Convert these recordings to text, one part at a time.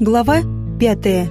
Глава пятая.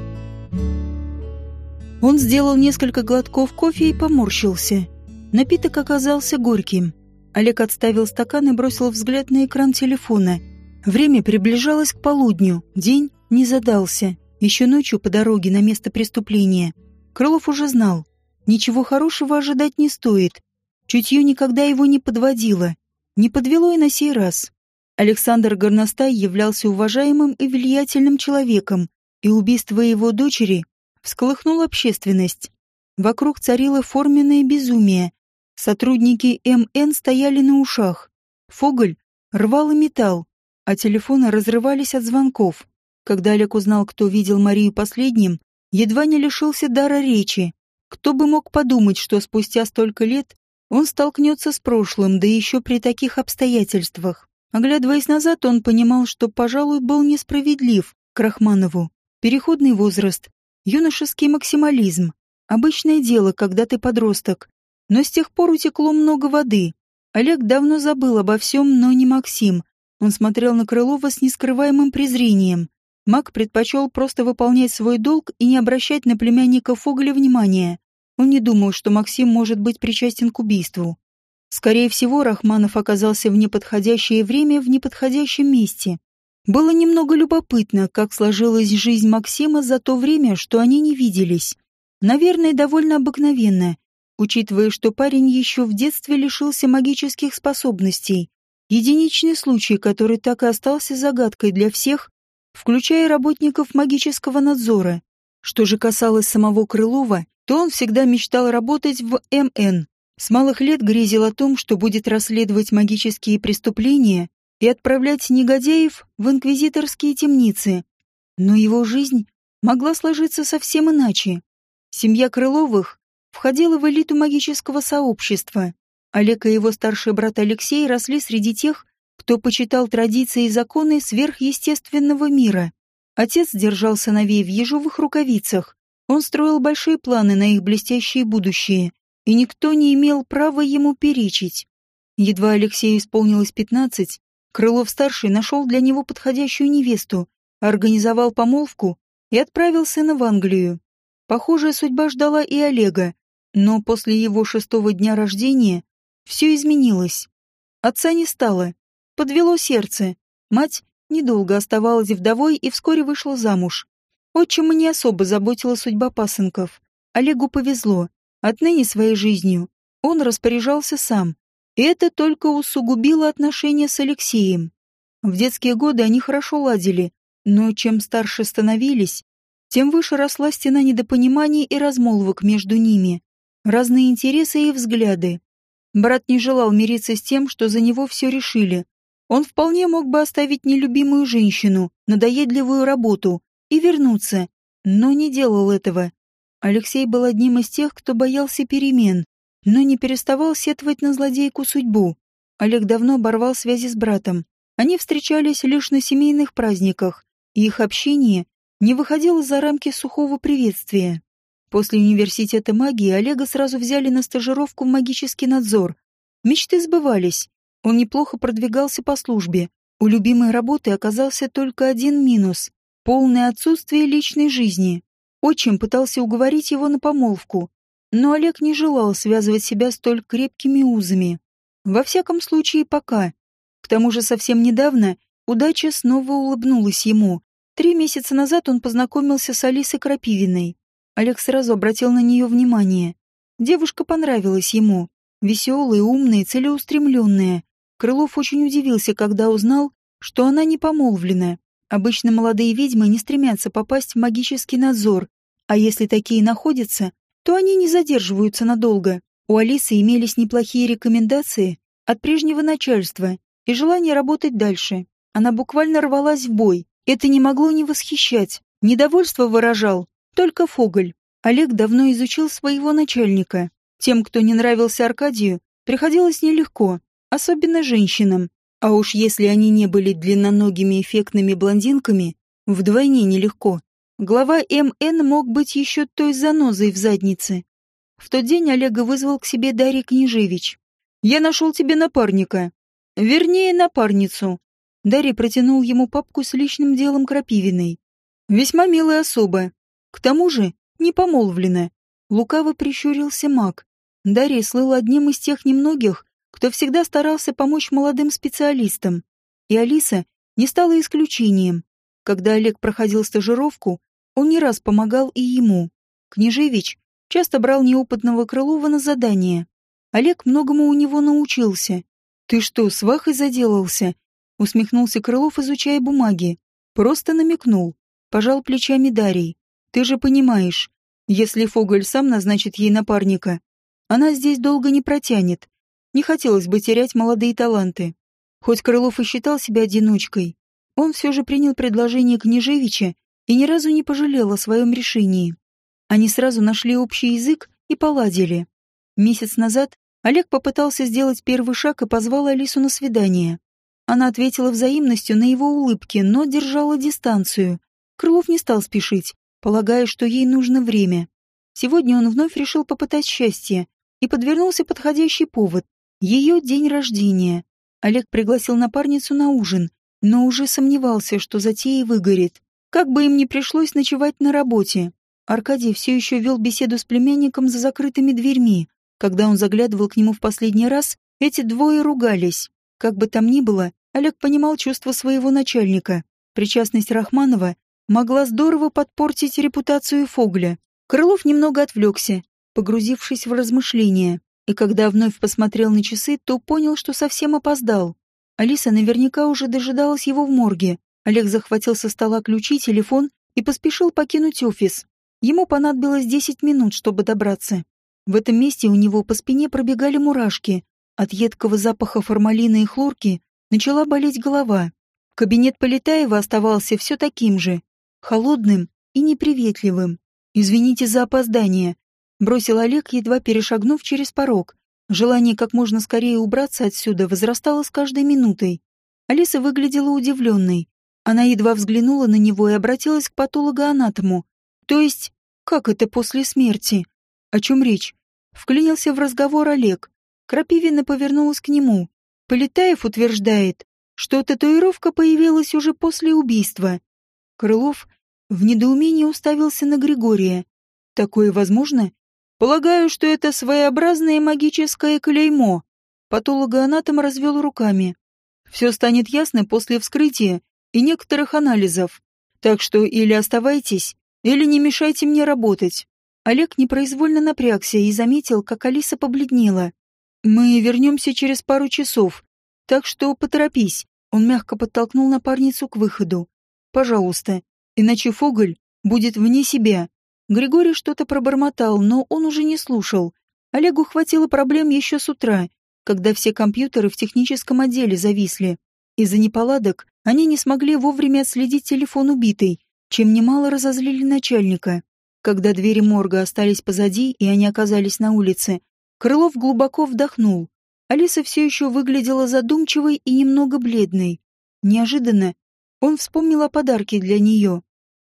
Он сделал несколько глотков кофе и поморщился. Напиток оказался горьким. Олег отставил стакан и бросил взгляд на экран телефона. Время приближалось к полудню, день не задался. Еще ночью по дороге на место преступления. Крылов уже знал. Ничего хорошего ожидать не стоит. Чутье никогда его не подводило. Не подвело и на сей раз. Александр Горностай являлся уважаемым и влиятельным человеком, и убийство его дочери всколыхнуло общественность. Вокруг царило форменное безумие. Сотрудники МН стояли на ушах. Фоголь рвал и металл, а телефоны разрывались от звонков. Когда Олег узнал, кто видел Марию последним, едва не лишился дара речи. Кто бы мог подумать, что спустя столько лет он столкнется с прошлым, да еще при таких обстоятельствах. Оглядываясь назад, он понимал, что, пожалуй, был несправедлив к Рахманову. Переходный возраст, юношеский максимализм, обычное дело, когда ты подросток. Но с тех пор утекло много воды. Олег давно забыл обо всем, но не Максим. Он смотрел на Крылова с нескрываемым презрением. Мак предпочел просто выполнять свой долг и не обращать на племянника Фоголя внимания. Он не думал, что Максим может быть причастен к убийству. Скорее всего, Рахманов оказался в неподходящее время в неподходящем месте. Было немного любопытно, как сложилась жизнь Максима за то время, что они не виделись. Наверное, довольно обыкновенно, учитывая, что парень еще в детстве лишился магических способностей. Единичный случай, который так и остался загадкой для всех, включая работников магического надзора. Что же касалось самого Крылова, то он всегда мечтал работать в МН, с малых лет грезил о том, что будет расследовать магические преступления и отправлять негодяев в инквизиторские темницы. Но его жизнь могла сложиться совсем иначе. Семья Крыловых входила в элиту магического сообщества. Олег и его старший брат Алексей росли среди тех, кто почитал традиции и законы сверхъестественного мира. Отец держал сыновей в ежовых рукавицах. Он строил большие планы на их блестящее будущее и никто не имел права ему перечить. Едва Алексею исполнилось пятнадцать, Крылов-старший нашел для него подходящую невесту, организовал помолвку и отправил сына в Англию. Похожая судьба ждала и Олега, но после его шестого дня рождения все изменилось. Отца не стало, подвело сердце. Мать недолго оставалась вдовой и вскоре вышла замуж. Отчима не особо заботила судьба пасынков. Олегу повезло. Отныне своей жизнью он распоряжался сам, и это только усугубило отношения с Алексеем. В детские годы они хорошо ладили, но чем старше становились, тем выше росла стена недопониманий и размолвок между ними, разные интересы и взгляды. Брат не желал мириться с тем, что за него все решили. Он вполне мог бы оставить нелюбимую женщину, надоедливую работу и вернуться, но не делал этого. Алексей был одним из тех, кто боялся перемен, но не переставал сетовать на злодейку судьбу. Олег давно оборвал связи с братом. Они встречались лишь на семейных праздниках, и их общение не выходило за рамки сухого приветствия. После университета магии Олега сразу взяли на стажировку в магический надзор. Мечты сбывались. Он неплохо продвигался по службе. У любимой работы оказался только один минус — полное отсутствие личной жизни. Отчим пытался уговорить его на помолвку, но Олег не желал связывать себя столь крепкими узами. Во всяком случае, пока. К тому же совсем недавно удача снова улыбнулась ему. Три месяца назад он познакомился с Алисой Крапивиной. Олег сразу обратил на нее внимание. Девушка понравилась ему. Веселая, умная, целеустремленная. Крылов очень удивился, когда узнал, что она не помолвлена. Обычно молодые ведьмы не стремятся попасть в магический надзор, а если такие находятся, то они не задерживаются надолго. У Алисы имелись неплохие рекомендации от прежнего начальства и желание работать дальше. Она буквально рвалась в бой. Это не могло не восхищать. Недовольство выражал только Фоголь. Олег давно изучил своего начальника. Тем, кто не нравился Аркадию, приходилось нелегко, особенно женщинам. А уж если они не были длинноногими эффектными блондинками, вдвойне нелегко. Глава МН мог быть еще той занозой в заднице. В тот день Олега вызвал к себе Дарья Княжевич. «Я нашел тебе напарника. Вернее, напарницу». Дарья протянул ему папку с личным делом Крапивиной. Весьма милая особа. К тому же не помолвлена. Лукаво прищурился маг. Дарья слыл одним из тех немногих, кто всегда старался помочь молодым специалистам. И Алиса не стала исключением. Когда Олег проходил стажировку, он не раз помогал и ему. Княжевич часто брал неопытного Крылова на задание. Олег многому у него научился. «Ты что, с Вахой заделался?» Усмехнулся Крылов, изучая бумаги. Просто намекнул. Пожал плечами Дарий. «Ты же понимаешь, если Фоголь сам назначит ей напарника, она здесь долго не протянет. Не хотелось бы терять молодые таланты. Хоть Крылов и считал себя одиночкой, он все же принял предложение Княжевича и ни разу не пожалел о своем решении. Они сразу нашли общий язык и поладили. Месяц назад Олег попытался сделать первый шаг и позвал Алису на свидание. Она ответила взаимностью на его улыбки, но держала дистанцию. Крылов не стал спешить, полагая, что ей нужно время. Сегодня он вновь решил попытать счастье, и подвернулся подходящий повод. Ее день рождения. Олег пригласил напарницу на ужин, но уже сомневался, что затея выгорит. Как бы им ни пришлось ночевать на работе. Аркадий все еще вел беседу с племянником за закрытыми дверьми. Когда он заглядывал к нему в последний раз, эти двое ругались. Как бы там ни было, Олег понимал чувства своего начальника. Причастность Рахманова могла здорово подпортить репутацию Фогля. Крылов немного отвлекся, погрузившись в размышления, и когда вновь посмотрел на часы, то понял, что совсем опоздал. Алиса наверняка уже дожидалась его в морге. Олег захватил со стола ключи, телефон и поспешил покинуть офис. Ему понадобилось 10 минут, чтобы добраться. В этом месте у него по спине пробегали мурашки. От едкого запаха формалина и хлорки начала болеть голова. Кабинет Полетаева оставался все таким же, холодным и неприветливым. «Извините за опоздание», — бросил Олег, едва перешагнув через порог. Желание как можно скорее убраться отсюда возрастало с каждой минутой. Алиса выглядела удивленной. Она едва взглянула на него и обратилась к патологоанатому. То есть, как это после смерти? О чем речь? Вклинился в разговор Олег. Крапивина повернулась к нему. Полетаев утверждает, что татуировка появилась уже после убийства. Крылов в недоумении уставился на Григория. Такое возможно? Полагаю, что это своеобразное магическое клеймо. Патологоанатом развел руками. Все станет ясно после вскрытия и некоторых анализов. Так что или оставайтесь, или не мешайте мне работать. Олег непроизвольно напрягся и заметил, как Алиса побледнела. Мы вернемся через пару часов, так что поторопись. Он мягко подтолкнул напарницу к выходу. Пожалуйста, иначе Фоголь будет вне себя. Григорий что-то пробормотал, но он уже не слушал. Олегу хватило проблем еще с утра, когда все компьютеры в техническом отделе зависли. Из-за неполадок они не смогли вовремя отследить телефон убитой, чем немало разозлили начальника. Когда двери морга остались позади, и они оказались на улице, Крылов глубоко вдохнул. Алиса все еще выглядела задумчивой и немного бледной. Неожиданно он вспомнил о подарке для нее.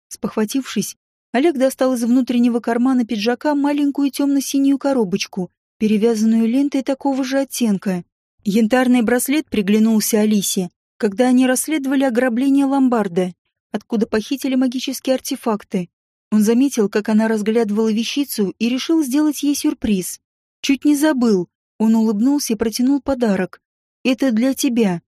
Спохватившись, Олег достал из внутреннего кармана пиджака маленькую темно-синюю коробочку, перевязанную лентой такого же оттенка. Янтарный браслет приглянулся Алисе, когда они расследовали ограбление ломбарда откуда похитили магические артефакты. Он заметил, как она разглядывала вещицу и решил сделать ей сюрприз. Чуть не забыл. Он улыбнулся и протянул подарок. «Это для тебя».